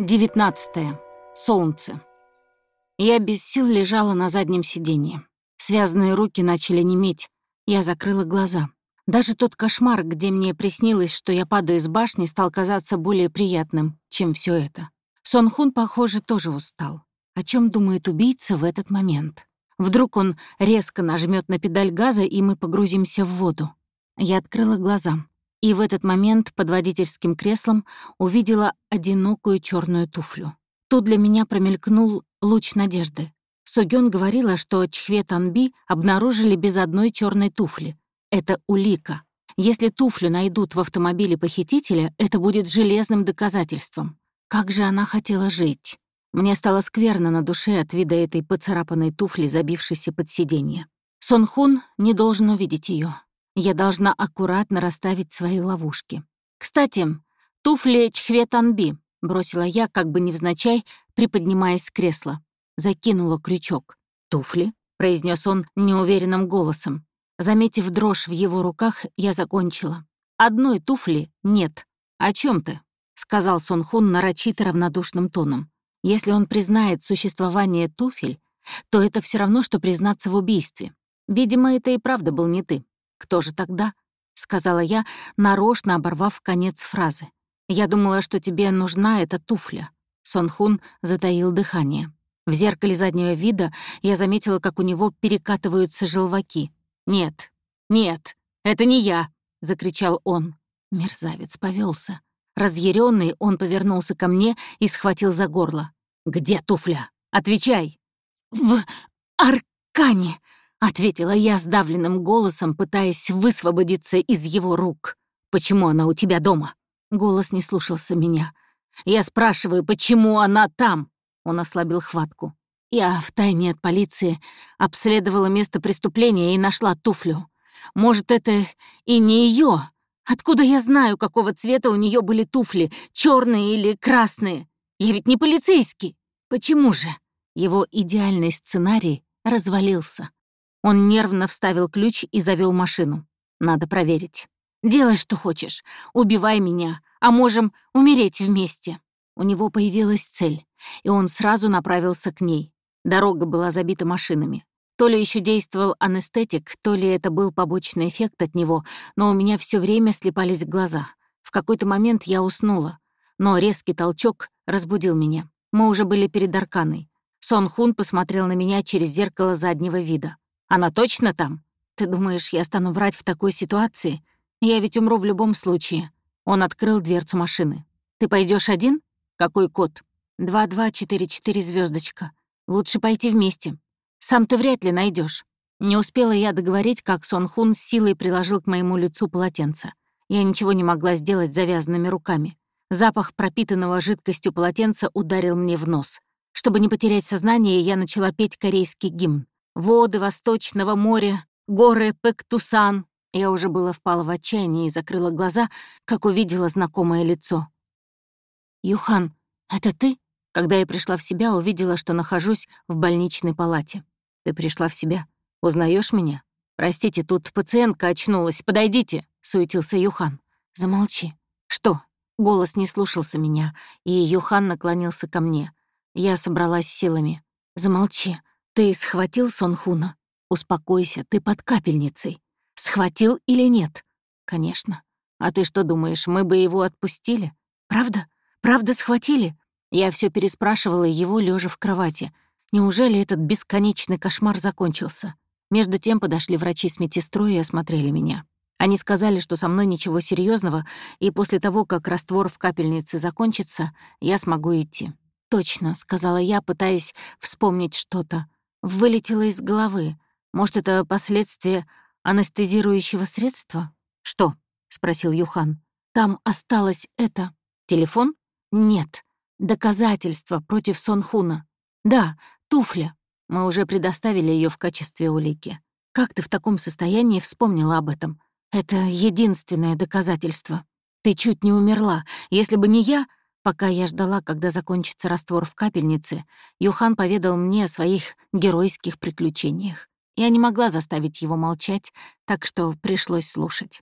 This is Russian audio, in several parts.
19. Солнце. Я без сил лежала на заднем сиденье. Связанные руки начали неметь. Я закрыла глаза. Даже тот кошмар, где мне приснилось, что я падаю из башни, стал казаться более приятным, чем все это. Сон Хун, похоже, тоже устал. О чем думает убийца в этот момент? Вдруг он резко нажмет на педаль газа, и мы погрузимся в воду. Я открыла глаза и в этот момент под водительским креслом увидела одинокую черную туфлю. Тут для меня промелькнул луч надежды. Сугён говорила, что Чхве Танби обнаружили без одной черной туфли. Это улика. Если туфлю найдут в автомобиле похитителя, это будет железным доказательством. Как же она хотела жить? Мне стало скверно на душе от вида этой поцарапанной туфли, забившейся под сиденье. Сон Хун не должен увидеть ее. Я должна аккуратно расставить свои ловушки. «Кстати, туфли Чхве Танби», — бросила я, как бы невзначай, приподнимаясь с кресла. Закинула крючок. «Туфли?» — произнес он неуверенным голосом. Заметив дрожь в его руках, я закончила. «Одной туфли нет. О чем ты?» — сказал Сон Хун нарочито равнодушным тоном. «Если он признает существование туфель, то это все равно, что признаться в убийстве. Видимо, это и правда был не ты. «Кто же тогда?» — сказала я, нарочно оборвав конец фразы. «Я думала, что тебе нужна эта туфля». Сонхун затаил дыхание. В зеркале заднего вида я заметила, как у него перекатываются желваки. «Нет, нет, это не я!» — закричал он. Мерзавец повелся. Разъяренный, он повернулся ко мне и схватил за горло. «Где туфля? Отвечай!» «В Аркане!» — ответила я сдавленным голосом, пытаясь высвободиться из его рук. «Почему она у тебя дома?» Голос не слушался меня. «Я спрашиваю, почему она там?» Он ослабил хватку. Я втайне от полиции обследовала место преступления и нашла туфлю. Может, это и не ее. Откуда я знаю, какого цвета у нее были туфли, черные или красные? Я ведь не полицейский. Почему же? Его идеальный сценарий развалился. Он нервно вставил ключ и завел машину. Надо проверить. «Делай, что хочешь. Убивай меня, а можем умереть вместе». У него появилась цель, и он сразу направился к ней. Дорога была забита машинами. То ли еще действовал анестетик, то ли это был побочный эффект от него, но у меня все время слепались глаза. В какой-то момент я уснула, но резкий толчок разбудил меня. Мы уже были перед Арканой. Сон Хун посмотрел на меня через зеркало заднего вида. Она точно там? Ты думаешь, я стану врать в такой ситуации? Я ведь умру в любом случае. Он открыл дверцу машины. Ты пойдешь один? Какой код? 2244 звездочка. Лучше пойти вместе. Сам ты вряд ли найдешь. Не успела я договорить, как Сон Хун с силой приложил к моему лицу полотенце. Я ничего не могла сделать завязанными руками. Запах пропитанного жидкостью полотенца ударил мне в нос. Чтобы не потерять сознание, я начала петь корейский гимн воды Восточного моря, горы Пектусан. Я уже было впала в отчаяние и закрыла глаза, как увидела знакомое лицо. «Юхан, это ты?» Когда я пришла в себя, увидела, что нахожусь в больничной палате. «Ты пришла в себя? Узнаешь меня?» «Простите, тут пациентка очнулась. Подойдите!» — суетился Юхан. «Замолчи». «Что?» Голос не слушался меня, и Юхан наклонился ко мне. Я собралась силами. «Замолчи. «Ты схватил Сонхуна? Успокойся, ты под капельницей. Схватил или нет?» «Конечно. А ты что думаешь, мы бы его отпустили? Правда? Правда схватили?» Я все переспрашивала его, лежа в кровати. Неужели этот бесконечный кошмар закончился? Между тем подошли врачи с медсестрой и осмотрели меня. Они сказали, что со мной ничего серьезного, и после того, как раствор в капельнице закончится, я смогу идти. «Точно», — сказала я, пытаясь вспомнить что-то вылетело из головы. Может, это последствия анестезирующего средства? «Что?» — спросил Юхан. «Там осталось это. Телефон? Нет. Доказательство против Сонхуна. Да, туфля. Мы уже предоставили ее в качестве улики. Как ты в таком состоянии вспомнила об этом? Это единственное доказательство. Ты чуть не умерла. Если бы не я, Пока я ждала, когда закончится раствор в капельнице, Юхан поведал мне о своих геройских приключениях. Я не могла заставить его молчать, так что пришлось слушать.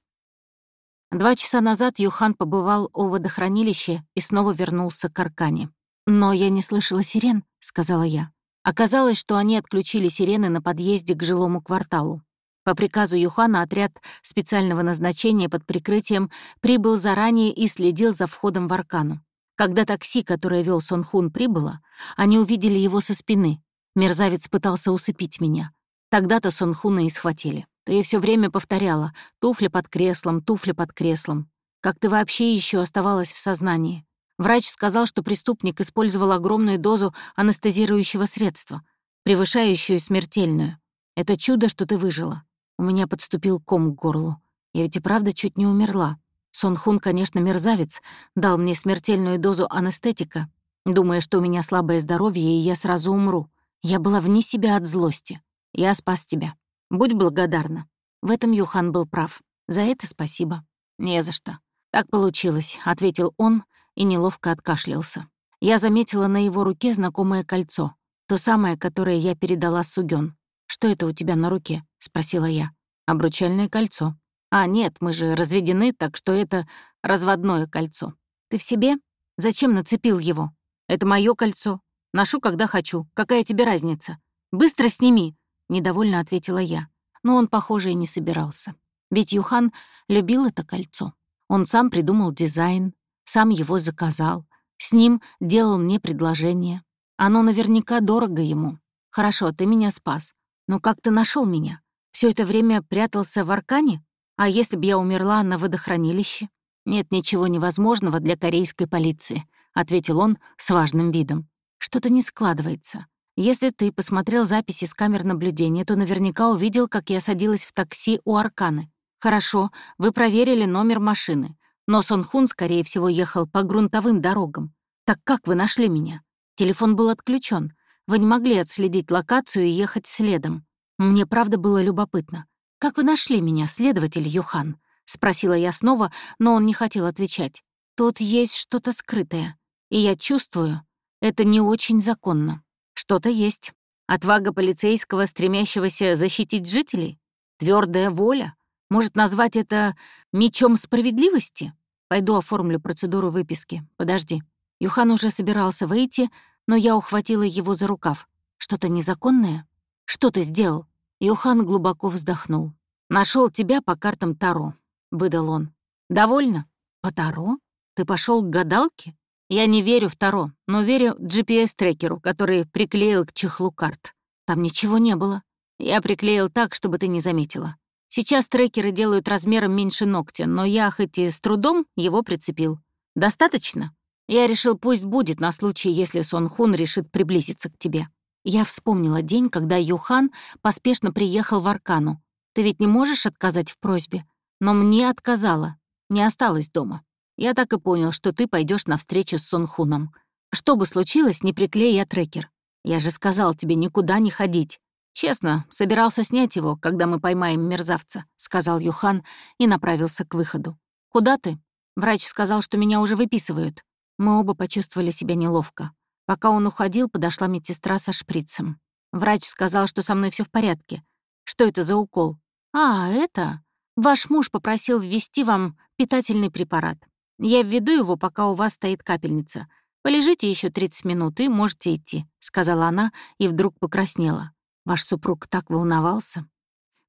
Два часа назад Юхан побывал у водохранилища и снова вернулся к Аркане. «Но я не слышала сирен», — сказала я. Оказалось, что они отключили сирены на подъезде к жилому кварталу. По приказу Юхана отряд специального назначения под прикрытием прибыл заранее и следил за входом в Аркану. Когда такси, которое вел Сон Хун, прибыло, они увидели его со спины. Мерзавец пытался усыпить меня. Тогда-то Сон Хуна и схватили. Ты все время повторяла «туфли под креслом, туфли под креслом». Как ты вообще еще оставалась в сознании? Врач сказал, что преступник использовал огромную дозу анестезирующего средства, превышающую смертельную. Это чудо, что ты выжила. У меня подступил ком к горлу. Я ведь и правда чуть не умерла. Сон Хун, конечно, мерзавец, дал мне смертельную дозу анестетика, думая, что у меня слабое здоровье, и я сразу умру. Я была вне себя от злости. Я спас тебя. Будь благодарна. В этом Юхан был прав. За это спасибо. Не за что. Так получилось, — ответил он, — и неловко откашлялся. Я заметила на его руке знакомое кольцо, то самое, которое я передала Сугён. «Что это у тебя на руке?» — спросила я. «Обручальное кольцо». «А, нет, мы же разведены, так что это разводное кольцо». «Ты в себе? Зачем нацепил его?» «Это мое кольцо. Ношу, когда хочу. Какая тебе разница?» «Быстро сними!» — недовольно ответила я. Но он, похоже, и не собирался. Ведь Юхан любил это кольцо. Он сам придумал дизайн, сам его заказал, с ним делал мне предложение. Оно наверняка дорого ему. Хорошо, ты меня спас. Но как ты нашел меня? Все это время прятался в Аркане? А если бы я умерла на водохранилище? Нет ничего невозможного для корейской полиции, ответил он с важным видом. Что-то не складывается. Если ты посмотрел записи с камер наблюдения, то наверняка увидел, как я садилась в такси у Арканы. Хорошо, вы проверили номер машины. Но Сон Хун, скорее всего, ехал по грунтовым дорогам. Так как вы нашли меня? Телефон был отключен. Вы не могли отследить локацию и ехать следом. Мне правда было любопытно. «Как вы нашли меня, следователь Юхан?» — спросила я снова, но он не хотел отвечать. «Тут есть что-то скрытое, и я чувствую, это не очень законно. Что-то есть. Отвага полицейского, стремящегося защитить жителей? Твердая воля? Может назвать это мечом справедливости? Пойду оформлю процедуру выписки. Подожди. Юхан уже собирался выйти, но я ухватила его за рукав. Что-то незаконное? Что ты сделал? Юхан глубоко вздохнул. Нашел тебя по картам Таро, выдал он. Довольно? По Таро? Ты пошел к гадалке? Я не верю в Таро, но верю GPS-трекеру, который приклеил к чехлу карт. Там ничего не было. Я приклеил так, чтобы ты не заметила. Сейчас трекеры делают размером меньше ногтя, но я хоть и с трудом его прицепил. Достаточно? Я решил, пусть будет на случай, если Сон Хун решит приблизиться к тебе. Я вспомнила день, когда Юхан поспешно приехал в Аркану. Ты ведь не можешь отказать в просьбе? Но мне отказала. Не осталась дома. Я так и понял, что ты пойдешь на встречу с Сон Хуном. Что бы случилось, не приклей я трекер. Я же сказал тебе никуда не ходить. «Честно, собирался снять его, когда мы поймаем мерзавца», — сказал Юхан и направился к выходу. «Куда ты?» Врач сказал, что меня уже выписывают. Мы оба почувствовали себя неловко. Пока он уходил, подошла медсестра со шприцем. Врач сказал, что со мной все в порядке. Что это за укол? «А, это...» Ваш муж попросил ввести вам питательный препарат. Я введу его, пока у вас стоит капельница. Полежите еще 30 минут и можете идти», — сказала она и вдруг покраснела. Ваш супруг так волновался,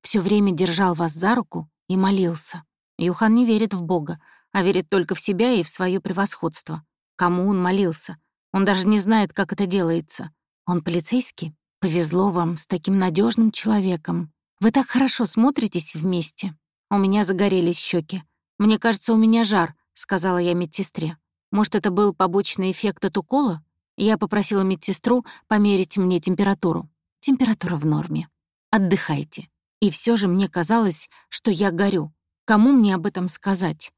все время держал вас за руку и молился. Юхан не верит в Бога, а верит только в себя и в свое превосходство. Кому он молился? Он даже не знает, как это делается. Он полицейский? Повезло вам с таким надежным человеком. Вы так хорошо смотритесь вместе. У меня загорелись щеки. Мне кажется, у меня жар, сказала я медсестре. Может, это был побочный эффект от укола? Я попросила медсестру померить мне температуру. Температура в норме. Отдыхайте. И все же мне казалось, что я горю. Кому мне об этом сказать?